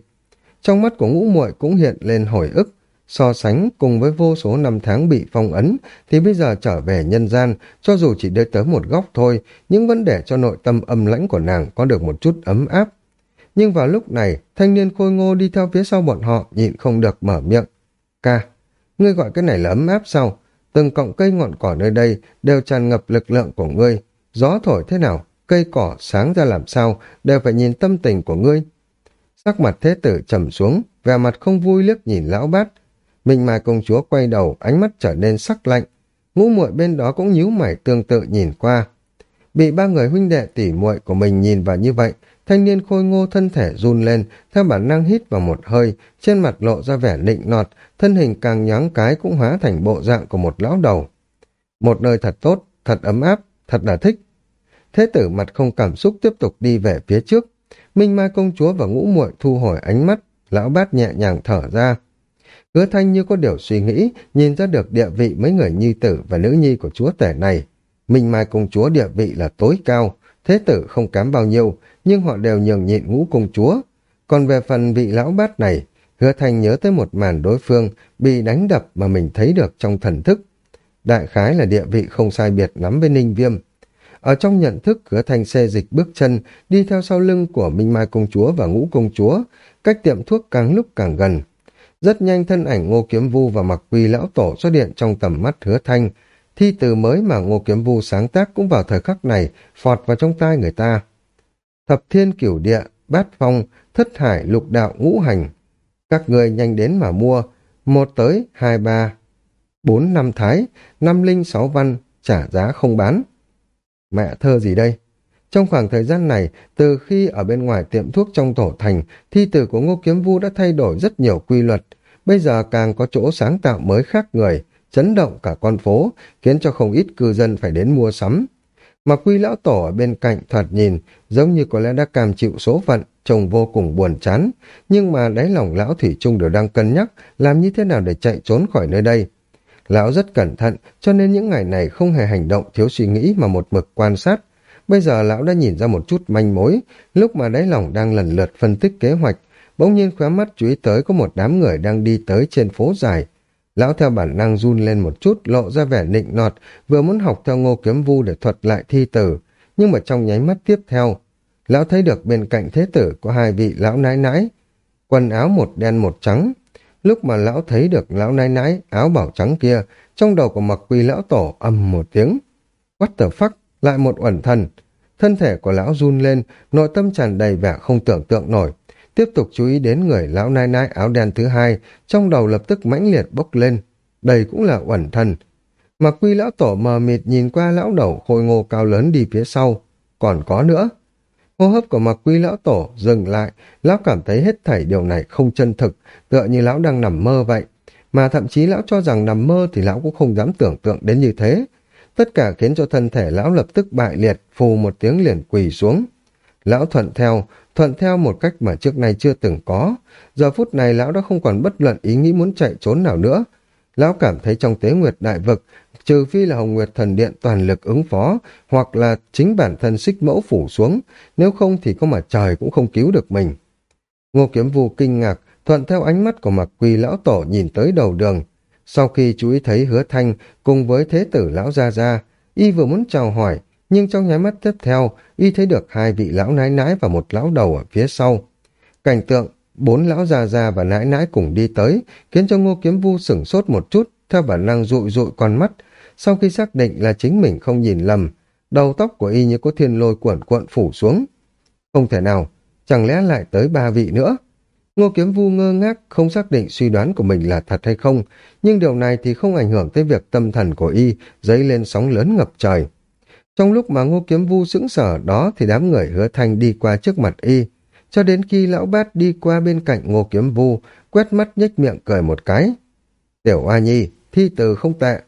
trong mắt của ngũ muội cũng hiện lên hồi ức, so sánh cùng với vô số năm tháng bị phong ấn, thì bây giờ trở về nhân gian, cho dù chỉ đưa tới một góc thôi, nhưng vẫn để cho nội tâm âm lãnh của nàng có được một chút ấm áp. Nhưng vào lúc này, thanh niên khôi ngô đi theo phía sau bọn họ, nhịn không được mở miệng. Ca, ngươi gọi cái này là ấm áp sao? Từng cọng cây ngọn cỏ nơi đây đều tràn ngập lực lượng của ngươi. Gió thổi thế nào, cây cỏ sáng ra làm sao, đều phải nhìn tâm tình của ngươi. Sắc mặt thế tử trầm xuống, vẻ mặt không vui liếc nhìn lão bát. Minh Mai công chúa quay đầu, ánh mắt trở nên sắc lạnh. Ngũ muội bên đó cũng nhíu mày tương tự nhìn qua. Bị ba người huynh đệ tỉ muội của mình nhìn vào như vậy, thanh niên khôi ngô thân thể run lên, theo bản năng hít vào một hơi, trên mặt lộ ra vẻ nịnh nọt, thân hình càng nhoáng cái cũng hóa thành bộ dạng của một lão đầu. Một nơi thật tốt, thật ấm áp, thật là thích. Thế tử mặt không cảm xúc tiếp tục đi về phía trước, Minh Mai công chúa và ngũ muội thu hồi ánh mắt, lão bát nhẹ nhàng thở ra. Hứa thanh như có điều suy nghĩ, nhìn ra được địa vị mấy người nhi tử và nữ nhi của chúa tể này. Minh Mai công chúa địa vị là tối cao, thế tử không kém bao nhiêu, nhưng họ đều nhường nhịn ngũ công chúa. Còn về phần vị lão bát này, hứa thanh nhớ tới một màn đối phương bị đánh đập mà mình thấy được trong thần thức. Đại khái là địa vị không sai biệt lắm với ninh viêm, ở trong nhận thức hứa thanh xê dịch bước chân, đi theo sau lưng của Minh Mai công chúa và ngũ công chúa, cách tiệm thuốc càng lúc càng gần. Rất nhanh thân ảnh Ngô Kiếm Vu và Mặc Quy Lão Tổ xuất hiện trong tầm mắt hứa thanh. Thi từ mới mà Ngô Kiếm Vu sáng tác cũng vào thời khắc này, phọt vào trong tai người ta. Thập thiên cửu địa, bát phong, thất hải, lục đạo, ngũ hành. Các người nhanh đến mà mua. Một tới, hai ba, bốn năm thái, năm linh sáu văn, trả giá không bán. Mẹ thơ gì đây? Trong khoảng thời gian này, từ khi ở bên ngoài tiệm thuốc trong tổ thành, thi tử của Ngô Kiếm Vu đã thay đổi rất nhiều quy luật. Bây giờ càng có chỗ sáng tạo mới khác người, chấn động cả con phố, khiến cho không ít cư dân phải đến mua sắm. Mà quy lão tổ ở bên cạnh thoạt nhìn, giống như có lẽ đã cam chịu số phận, trông vô cùng buồn chán. Nhưng mà đáy lòng lão Thủy Trung đều đang cân nhắc làm như thế nào để chạy trốn khỏi nơi đây. Lão rất cẩn thận, cho nên những ngày này không hề hành động thiếu suy nghĩ mà một mực quan sát. Bây giờ lão đã nhìn ra một chút manh mối, lúc mà đáy lòng đang lần lượt phân tích kế hoạch, bỗng nhiên khóe mắt chú ý tới có một đám người đang đi tới trên phố dài. Lão theo bản năng run lên một chút, lộ ra vẻ nịnh nọt, vừa muốn học theo ngô kiếm vu để thuật lại thi tử. Nhưng mà trong nháy mắt tiếp theo, lão thấy được bên cạnh thế tử có hai vị lão nái nái, quần áo một đen một trắng. Lúc mà lão thấy được lão nái nái, áo bảo trắng kia, trong đầu của mặc quy lão tổ âm một tiếng. What the fuck, lại một uẩn thần. Thân thể của lão run lên, nội tâm tràn đầy vẻ không tưởng tượng nổi. Tiếp tục chú ý đến người lão nai nai áo đen thứ hai, trong đầu lập tức mãnh liệt bốc lên. Đây cũng là uẩn thần. Mặc quy lão tổ mờ mịt nhìn qua lão đầu khôi ngô cao lớn đi phía sau. Còn có nữa. Hô hấp của mặc quy lão tổ dừng lại, lão cảm thấy hết thảy điều này không chân thực, tựa như lão đang nằm mơ vậy. Mà thậm chí lão cho rằng nằm mơ thì lão cũng không dám tưởng tượng đến như thế. Tất cả khiến cho thân thể lão lập tức bại liệt, phù một tiếng liền quỳ xuống. Lão thuận theo, thuận theo một cách mà trước nay chưa từng có. Giờ phút này lão đã không còn bất luận ý nghĩ muốn chạy trốn nào nữa. Lão cảm thấy trong tế nguyệt đại vực, trừ phi là Hồng Nguyệt Thần Điện toàn lực ứng phó, hoặc là chính bản thân xích mẫu phủ xuống, nếu không thì có mà trời cũng không cứu được mình. Ngô Kiếm Vu kinh ngạc, thuận theo ánh mắt của mặc quỳ lão tổ nhìn tới đầu đường. Sau khi chú ý thấy hứa thanh cùng với thế tử lão gia gia, y vừa muốn chào hỏi, nhưng trong nháy mắt tiếp theo, y thấy được hai vị lão nái nái và một lão đầu ở phía sau. Cảnh tượng, bốn lão già già và nãi nãi cùng đi tới, khiến cho ngô kiếm vu sửng sốt một chút, theo bản năng rụi rụi con mắt. Sau khi xác định là chính mình không nhìn lầm, đầu tóc của y như có thiên lôi cuộn cuộn phủ xuống. Không thể nào, chẳng lẽ lại tới ba vị nữa? Ngô Kiếm Vu ngơ ngác, không xác định suy đoán của mình là thật hay không, nhưng điều này thì không ảnh hưởng tới việc tâm thần của y dấy lên sóng lớn ngập trời. Trong lúc mà Ngô Kiếm Vu sững sở đó thì đám người hứa thanh đi qua trước mặt y, cho đến khi lão bát đi qua bên cạnh Ngô Kiếm Vu, quét mắt nhếch miệng cười một cái. Tiểu A Nhi, thi từ không tệ.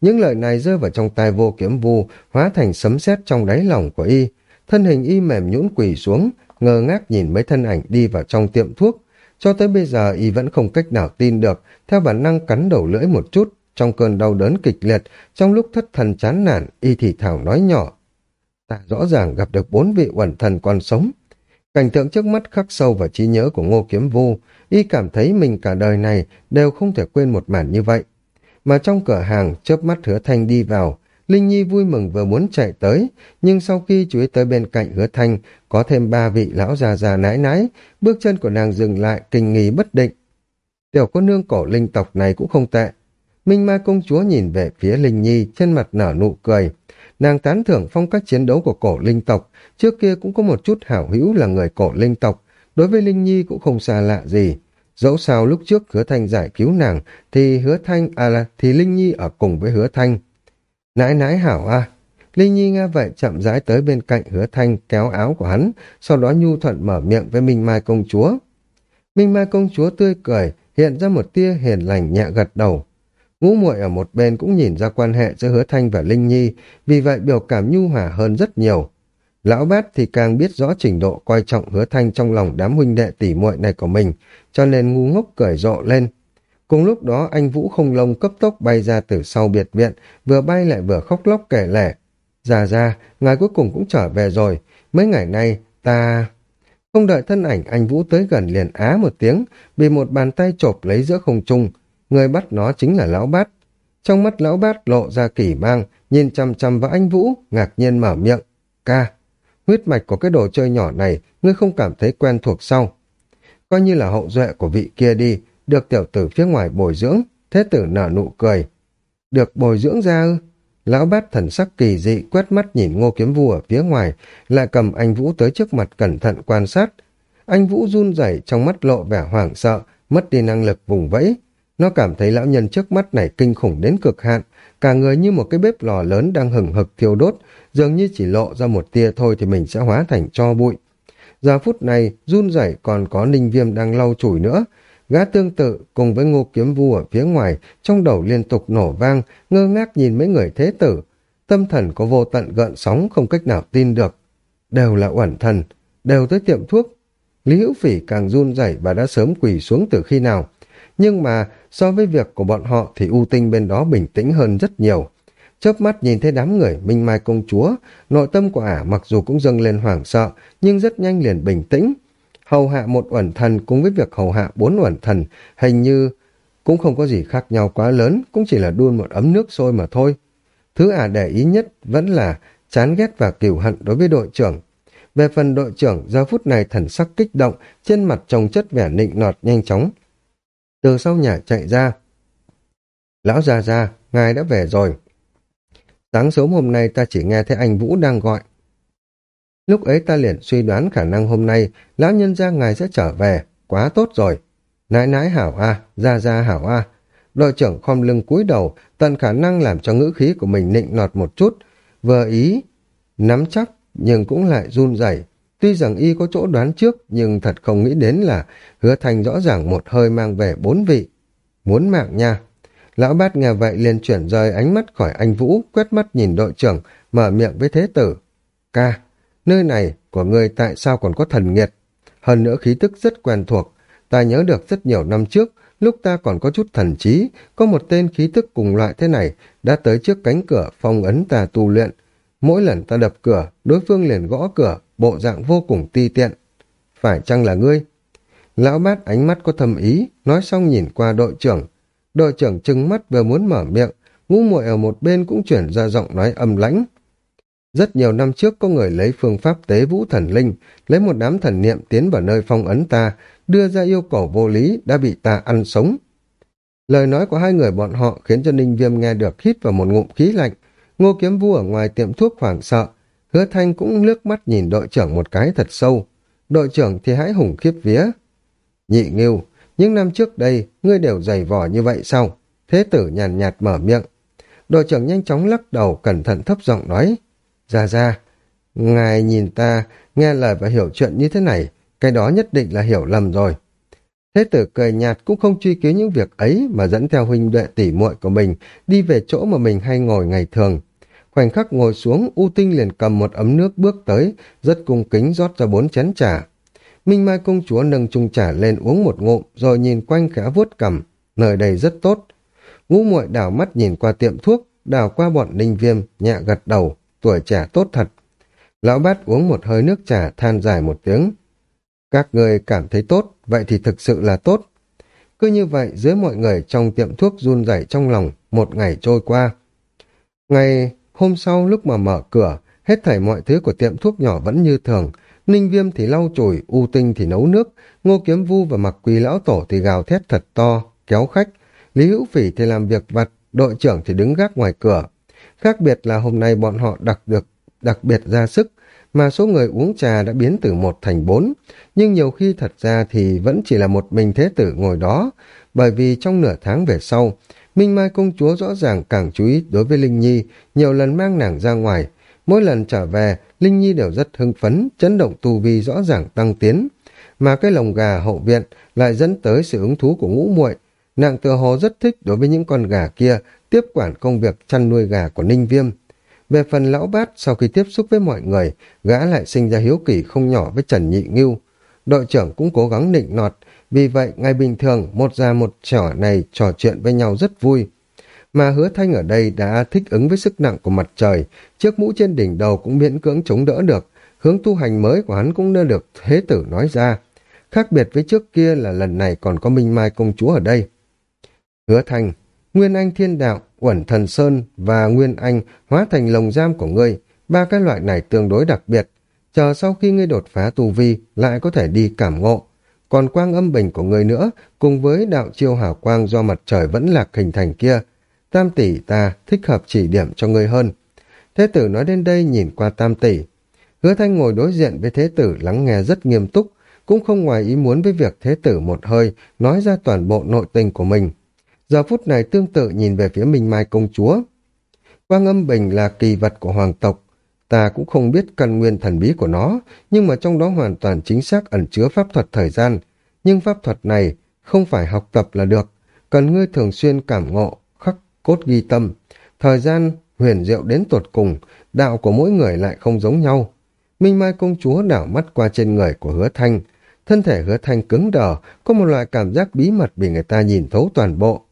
Những lời này rơi vào trong tai vô kiếm vu, hóa thành sấm sét trong đáy lòng của y. Thân hình y mềm nhũn quỳ xuống, ngơ ngác nhìn mấy thân ảnh đi vào trong tiệm thuốc. Cho tới bây giờ y vẫn không cách nào tin được, theo bản năng cắn đầu lưỡi một chút, trong cơn đau đớn kịch liệt, trong lúc thất thần chán nản, y thì thảo nói nhỏ. Ta rõ ràng gặp được bốn vị uẩn thần còn sống. Cảnh tượng trước mắt khắc sâu vào trí nhớ của Ngô Kiếm Vu, y cảm thấy mình cả đời này đều không thể quên một màn như vậy. Mà trong cửa hàng, chớp mắt hứa thanh đi vào, Linh Nhi vui mừng vừa muốn chạy tới, nhưng sau khi chú ý tới bên cạnh hứa thanh, có thêm ba vị lão già già nái nái, bước chân của nàng dừng lại, kinh nghi bất định. Tiểu cô nương cổ linh tộc này cũng không tệ. Minh Ma công chúa nhìn về phía Linh Nhi, trên mặt nở nụ cười. Nàng tán thưởng phong cách chiến đấu của cổ linh tộc, trước kia cũng có một chút hảo hữu là người cổ linh tộc, đối với Linh Nhi cũng không xa lạ gì. Dẫu sao lúc trước hứa thanh giải cứu nàng, thì hứa thanh, à là, thì Linh Nhi ở cùng với hứa thanh. Nãi nãi hảo a Linh Nhi nghe vậy chậm rãi tới bên cạnh hứa thanh kéo áo của hắn, sau đó nhu thuận mở miệng với Minh Mai công chúa. Minh Mai công chúa tươi cười, hiện ra một tia hiền lành nhẹ gật đầu. Ngũ muội ở một bên cũng nhìn ra quan hệ giữa hứa thanh và Linh Nhi, vì vậy biểu cảm nhu hòa hơn rất nhiều. Lão bát thì càng biết rõ trình độ coi trọng hứa thanh trong lòng đám huynh đệ tỷ muội này của mình, cho nên ngu ngốc cười rộ lên. Cùng lúc đó anh Vũ không lông cấp tốc bay ra từ sau biệt viện, vừa bay lại vừa khóc lóc kể lể. Già ra, ngài cuối cùng cũng trở về rồi, mấy ngày nay ta... Không đợi thân ảnh anh Vũ tới gần liền á một tiếng, bị một bàn tay chộp lấy giữa không trung. Người bắt nó chính là lão bát. Trong mắt lão bát lộ ra kỳ mang, nhìn chăm chăm vào anh Vũ, ngạc nhiên mở miệng. Ca, huyết mạch của cái đồ chơi nhỏ này, ngươi không cảm thấy quen thuộc sau. Coi như là hậu duệ của vị kia đi, được tiểu tử phía ngoài bồi dưỡng, thế tử nở nụ cười. Được bồi dưỡng ra ư? Lão bát thần sắc kỳ dị quét mắt nhìn ngô kiếm vu ở phía ngoài, lại cầm anh Vũ tới trước mặt cẩn thận quan sát. Anh Vũ run rẩy trong mắt lộ vẻ hoảng sợ, mất đi năng lực vùng vẫy. Nó cảm thấy lão nhân trước mắt này kinh khủng đến cực hạn, cả người như một cái bếp lò lớn đang hừng hực thiêu đốt, dường như chỉ lộ ra một tia thôi thì mình sẽ hóa thành cho bụi. Giờ phút này, run rẩy còn có ninh viêm đang lau chùi nữa, Gã tương tự cùng với ngô kiếm vu ở phía ngoài, trong đầu liên tục nổ vang, ngơ ngác nhìn mấy người thế tử. Tâm thần có vô tận gợn sóng không cách nào tin được. Đều là uẩn thần, đều tới tiệm thuốc. Lý Hữu Phỉ càng run rẩy và đã sớm quỳ xuống từ khi nào. Nhưng mà so với việc của bọn họ thì ưu tinh bên đó bình tĩnh hơn rất nhiều. Chớp mắt nhìn thấy đám người Minh Mai công chúa, nội tâm của ả mặc dù cũng dâng lên hoảng sợ, nhưng rất nhanh liền bình tĩnh hầu hạ một uẩn thần cùng với việc hầu hạ bốn uẩn thần, hình như cũng không có gì khác nhau quá lớn, cũng chỉ là đun một ấm nước sôi mà thôi. Thứ ả để ý nhất vẫn là chán ghét và cừu hận đối với đội trưởng. Về phần đội trưởng, giờ phút này thần sắc kích động, trên mặt trồng chất vẻ nịnh nọt nhanh chóng. Từ sau nhà chạy ra. Lão già già, ngài đã về rồi. Sáng sớm hôm nay ta chỉ nghe thấy anh Vũ đang gọi. Lúc ấy ta liền suy đoán khả năng hôm nay lão nhân gia ngài sẽ trở về. Quá tốt rồi. Nãi nãi hảo a, ra ra hảo a. Đội trưởng khom lưng cúi đầu, tận khả năng làm cho ngữ khí của mình nịnh nọt một chút. Vừa ý, nắm chắc, nhưng cũng lại run rẩy. Tuy rằng y có chỗ đoán trước, nhưng thật không nghĩ đến là hứa thành rõ ràng một hơi mang về bốn vị. Muốn mạng nha. Lão bát nghe vậy liền chuyển rời ánh mắt khỏi anh Vũ, quét mắt nhìn đội trưởng, mở miệng với thế tử. Ca, nơi này của người tại sao còn có thần nghiệt? Hơn nữa khí tức rất quen thuộc. Ta nhớ được rất nhiều năm trước, lúc ta còn có chút thần trí, có một tên khí tức cùng loại thế này đã tới trước cánh cửa phong ấn ta tu luyện. Mỗi lần ta đập cửa, đối phương liền gõ cửa, bộ dạng vô cùng ti tiện. Phải chăng là ngươi? Lão bát ánh mắt có thâm ý, nói xong nhìn qua đội trưởng, Đội trưởng trừng mắt vừa muốn mở miệng, ngũ muội ở một bên cũng chuyển ra giọng nói âm lãnh. Rất nhiều năm trước có người lấy phương pháp tế vũ thần linh, lấy một đám thần niệm tiến vào nơi phong ấn ta, đưa ra yêu cầu vô lý đã bị ta ăn sống. Lời nói của hai người bọn họ khiến cho Ninh Viêm nghe được hít vào một ngụm khí lạnh. Ngô Kiếm Vũ ở ngoài tiệm thuốc hoảng sợ, hứa thanh cũng lướt mắt nhìn đội trưởng một cái thật sâu. Đội trưởng thì hãy hùng khiếp vía. Nhị nghiêu, những năm trước đây, ngươi đều dày vò như vậy sao? Thế tử nhàn nhạt, mở miệng. Đội trưởng nhanh chóng lắc đầu, cẩn thận thấp giọng nói. Ra ra, ngài nhìn ta, nghe lời và hiểu chuyện như thế này, cái đó nhất định là hiểu lầm rồi. Thế tử cười nhạt cũng không truy cứu những việc ấy mà dẫn theo huynh đệ tỷ muội của mình đi về chỗ mà mình hay ngồi ngày thường. Khoảnh khắc ngồi xuống, U Tinh liền cầm một ấm nước bước tới, rất cung kính rót ra bốn chén trà. Minh Mai công chúa nâng chung trà lên uống một ngụm, rồi nhìn quanh khẽ vuốt cầm, nơi đây rất tốt. Ngũ muội đảo mắt nhìn qua tiệm thuốc, đảo qua bọn ninh viêm, nhẹ gật đầu, tuổi trẻ tốt thật. Lão bát uống một hơi nước trà, than dài một tiếng. Các người cảm thấy tốt, vậy thì thực sự là tốt. Cứ như vậy, dưới mọi người trong tiệm thuốc run rẩy trong lòng, một ngày trôi qua. Ngày hôm sau lúc mà mở cửa, hết thảy mọi thứ của tiệm thuốc nhỏ vẫn như thường, Ninh Viêm thì lau chùi, U Tinh thì nấu nước, Ngô Kiếm Vu và Mặc Quỳ Lão Tổ thì gào thét thật to, kéo khách, Lý Hữu Phỉ thì làm việc vặt, đội trưởng thì đứng gác ngoài cửa. Khác biệt là hôm nay bọn họ đặc được đặc biệt ra sức, mà số người uống trà đã biến từ một thành bốn, nhưng nhiều khi thật ra thì vẫn chỉ là một mình thế tử ngồi đó, bởi vì trong nửa tháng về sau, Minh Mai công chúa rõ ràng càng chú ý đối với Linh Nhi, nhiều lần mang nàng ra ngoài, Mỗi lần trở về, Linh Nhi đều rất hưng phấn, chấn động tu vi rõ ràng tăng tiến. Mà cái lồng gà hậu viện lại dẫn tới sự hứng thú của ngũ muội Nàng tựa hồ rất thích đối với những con gà kia, tiếp quản công việc chăn nuôi gà của Ninh Viêm. Về phần lão bát, sau khi tiếp xúc với mọi người, gã lại sinh ra hiếu kỳ không nhỏ với Trần Nhị Ngưu. Đội trưởng cũng cố gắng nịnh nọt, vì vậy ngày bình thường một già một trẻ này trò chuyện với nhau rất vui mà hứa thanh ở đây đã thích ứng với sức nặng của mặt trời, chiếc mũ trên đỉnh đầu cũng miễn cưỡng chống đỡ được, hướng tu hành mới của hắn cũng đã được thế tử nói ra. Khác biệt với trước kia là lần này còn có Minh Mai công chúa ở đây. Hứa thanh, Nguyên Anh Thiên Đạo, Uẩn Thần Sơn và Nguyên Anh hóa thành lồng giam của ngươi, ba cái loại này tương đối đặc biệt. Chờ sau khi ngươi đột phá tu vi, lại có thể đi cảm ngộ. Còn quang âm bình của ngươi nữa, cùng với đạo chiêu hào quang do mặt trời vẫn lạc hình thành kia, Tam tỷ ta thích hợp chỉ điểm cho ngươi hơn. Thế tử nói đến đây nhìn qua tam tỷ. Hứa thanh ngồi đối diện với thế tử lắng nghe rất nghiêm túc, cũng không ngoài ý muốn với việc thế tử một hơi nói ra toàn bộ nội tình của mình. Giờ phút này tương tự nhìn về phía Minh Mai công chúa. Quang âm bình là kỳ vật của hoàng tộc. Ta cũng không biết căn nguyên thần bí của nó, nhưng mà trong đó hoàn toàn chính xác ẩn chứa pháp thuật thời gian. Nhưng pháp thuật này không phải học tập là được, cần ngươi thường xuyên cảm ngộ, khắc cốt ghi tâm. Thời gian huyền diệu đến tột cùng, đạo của mỗi người lại không giống nhau. Minh Mai công chúa đảo mắt qua trên người của hứa thanh. Thân thể hứa thanh cứng đờ, có một loại cảm giác bí mật bị người ta nhìn thấu toàn bộ.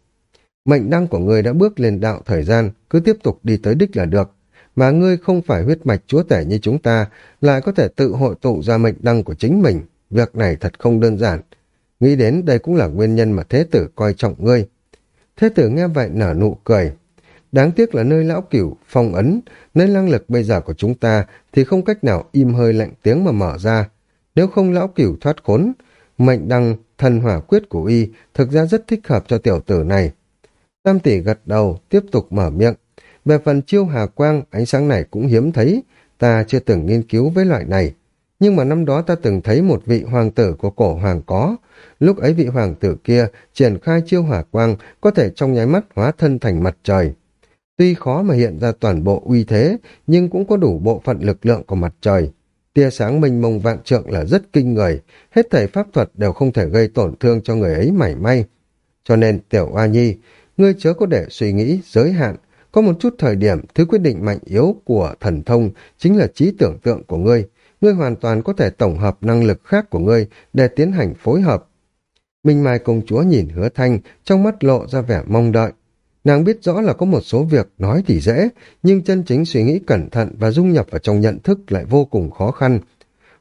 Mệnh đăng của ngươi đã bước lên đạo thời gian, cứ tiếp tục đi tới đích là được. Mà ngươi không phải huyết mạch chúa tể như chúng ta, lại có thể tự hội tụ ra mệnh đăng của chính mình. Việc này thật không đơn giản. Nghĩ đến đây cũng là nguyên nhân mà thế tử coi trọng ngươi. Thế tử nghe vậy nở nụ cười. Đáng tiếc là nơi lão cửu phong ấn, nơi năng lực bây giờ của chúng ta thì không cách nào im hơi lạnh tiếng mà mở ra. Nếu không lão cửu thoát khốn, mệnh đăng thần hỏa quyết của y thực ra rất thích hợp cho tiểu tử này. Tam tỷ gật đầu, tiếp tục mở miệng. Về phần chiêu hà quang, ánh sáng này cũng hiếm thấy, ta chưa từng nghiên cứu với loại này. Nhưng mà năm đó ta từng thấy một vị hoàng tử của cổ hoàng có. Lúc ấy vị hoàng tử kia triển khai chiêu hỏa quang có thể trong nháy mắt hóa thân thành mặt trời. Tuy khó mà hiện ra toàn bộ uy thế, nhưng cũng có đủ bộ phận lực lượng của mặt trời. Tia sáng mênh mông vạn trượng là rất kinh người, hết thảy pháp thuật đều không thể gây tổn thương cho người ấy mảy may. Cho nên, tiểu oa nhi, ngươi chớ có để suy nghĩ, giới hạn. Có một chút thời điểm, thứ quyết định mạnh yếu của thần thông chính là trí tưởng tượng của ngươi. Ngươi hoàn toàn có thể tổng hợp năng lực khác của ngươi để tiến hành phối hợp. Minh Mai công chúa nhìn hứa thanh, trong mắt lộ ra vẻ mong đợi. Nàng biết rõ là có một số việc nói thì dễ, nhưng chân chính suy nghĩ cẩn thận và dung nhập vào trong nhận thức lại vô cùng khó khăn.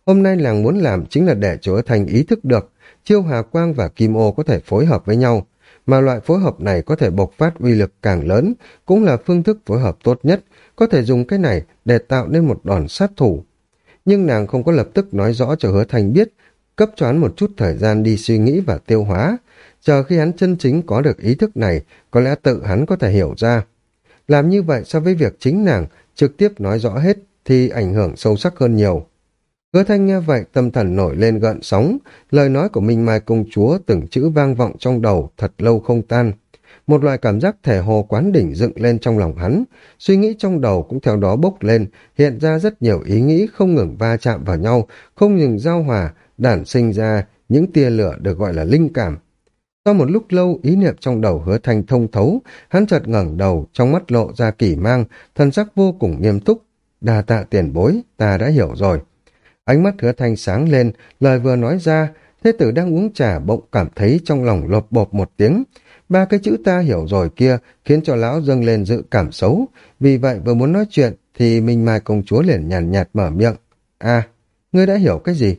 Hôm nay nàng muốn làm chính là để chúa thành ý thức được, chiêu hà quang và kim ô có thể phối hợp với nhau, mà loại phối hợp này có thể bộc phát uy lực càng lớn, cũng là phương thức phối hợp tốt nhất, có thể dùng cái này để tạo nên một đòn sát thủ. Nhưng nàng không có lập tức nói rõ cho hứa thành biết, cấp cho hắn một chút thời gian đi suy nghĩ và tiêu hóa, chờ khi hắn chân chính có được ý thức này, có lẽ tự hắn có thể hiểu ra. Làm như vậy so với việc chính nàng trực tiếp nói rõ hết thì ảnh hưởng sâu sắc hơn nhiều. Hứa thanh nghe vậy tâm thần nổi lên gợn sóng, lời nói của Minh Mai công chúa từng chữ vang vọng trong đầu thật lâu không tan. Một loại cảm giác thể hồ quán đỉnh dựng lên trong lòng hắn, suy nghĩ trong đầu cũng theo đó bốc lên, hiện ra rất nhiều ý nghĩ không ngừng va chạm vào nhau, không ngừng giao hòa, đản sinh ra những tia lửa được gọi là linh cảm. Sau một lúc lâu, ý niệm trong đầu hứa thanh thông thấu, hắn chợt ngẩng đầu, trong mắt lộ ra kỳ mang, thân sắc vô cùng nghiêm túc. Đà tạ tiền bối, ta đã hiểu rồi. Ánh mắt hứa thanh sáng lên, lời vừa nói ra, thế tử đang uống trà bỗng cảm thấy trong lòng lột bột một tiếng. Ba cái chữ ta hiểu rồi kia khiến cho lão dâng lên dự cảm xấu. Vì vậy vừa muốn nói chuyện thì Minh Mai công chúa liền nhàn nhạt, mở miệng. À, ngươi đã hiểu cái gì?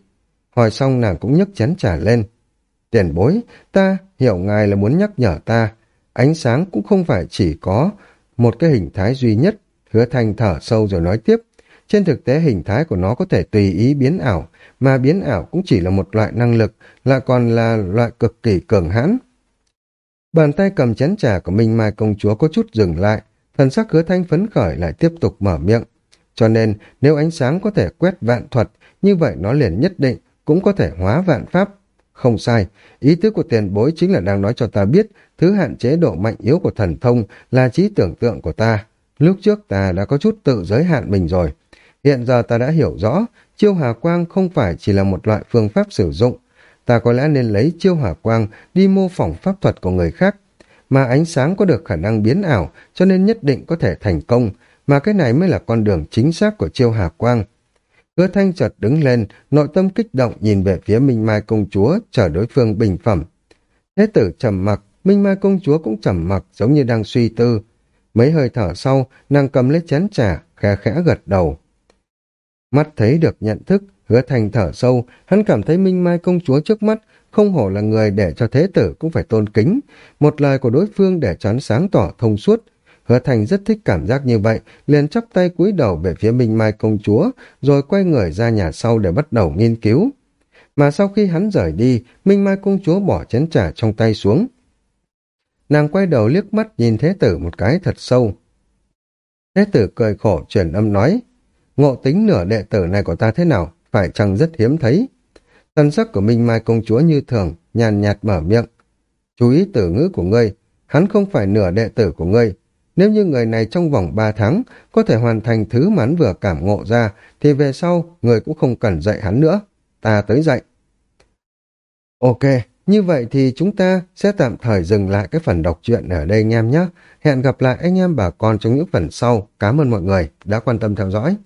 Hỏi xong nàng cũng nhấc chén trà lên. Tiền bối, ta hiểu ngài là muốn nhắc nhở ta. Ánh sáng cũng không phải chỉ có một cái hình thái duy nhất. Hứa thanh thở sâu rồi nói tiếp. Trên thực tế hình thái của nó có thể tùy ý biến ảo, mà biến ảo cũng chỉ là một loại năng lực, lại còn là loại cực kỳ cường hãn. Bàn tay cầm chén trà của Minh Mai công chúa có chút dừng lại, thần sắc hứa thanh phấn khởi lại tiếp tục mở miệng. Cho nên, nếu ánh sáng có thể quét vạn thuật, như vậy nó liền nhất định cũng có thể hóa vạn pháp. Không sai, ý tứ của tiền bối chính là đang nói cho ta biết thứ hạn chế độ mạnh yếu của thần thông là trí tưởng tượng của ta. Lúc trước ta đã có chút tự giới hạn mình rồi. Hiện giờ ta đã hiểu rõ, chiêu hà quang không phải chỉ là một loại phương pháp sử dụng. Ta có lẽ nên lấy chiêu hà quang đi mô phỏng pháp thuật của người khác. Mà ánh sáng có được khả năng biến ảo cho nên nhất định có thể thành công, mà cái này mới là con đường chính xác của chiêu hà quang. Hứa thanh chợt đứng lên, nội tâm kích động nhìn về phía Minh Mai công chúa, chờ đối phương bình phẩm. Thế tử trầm mặc, Minh Mai công chúa cũng trầm mặc giống như đang suy tư. Mấy hơi thở sau, nàng cầm lấy chén trà, khẽ khẽ gật đầu. Mắt thấy được nhận thức, hứa thành thở sâu, hắn cảm thấy Minh Mai công chúa trước mắt không hổ là người để cho thế tử cũng phải tôn kính. Một lời của đối phương để chán sáng tỏ thông suốt, Hứa Thành rất thích cảm giác như vậy, liền chắp tay cúi đầu về phía Minh Mai công chúa, rồi quay người ra nhà sau để bắt đầu nghiên cứu. Mà sau khi hắn rời đi, Minh Mai công chúa bỏ chén trà trong tay xuống. Nàng quay đầu liếc mắt nhìn Thế tử một cái thật sâu. Thế tử cười khổ truyền âm nói, ngộ tính nửa đệ tử này của ta thế nào, phải chăng rất hiếm thấy. Tân sắc của Minh Mai công chúa như thường, nhàn nhạt mở miệng. Chú ý tử ngữ của ngươi, hắn không phải nửa đệ tử của ngươi, nếu như người này trong vòng 3 tháng có thể hoàn thành thứ mà hắn vừa cảm ngộ ra, thì về sau người cũng không cần dạy hắn nữa. Ta tới dạy. Ok, như vậy thì chúng ta sẽ tạm thời dừng lại cái phần đọc truyện ở đây anh em nhé. Hẹn gặp lại anh em bà con trong những phần sau. Cảm ơn mọi người đã quan tâm theo dõi.